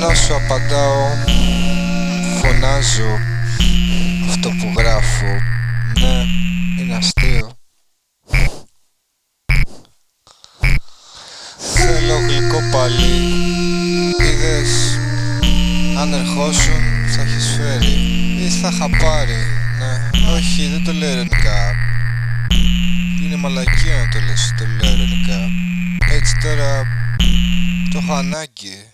να σου απαντάω Φωνάζω αυτό που γράφω. Ναι, είναι αστείο. Θέλω γλυκό πάλι. Είδες Αν ερχόσουν θα έχεις φέρει. Ή θα είχα πάρει. Ναι, όχι δεν το λέω ειρωνικά. Είναι μαλακία να το λες το λέω ειρωνικά. Έτσι τώρα το έχω ανάγκη.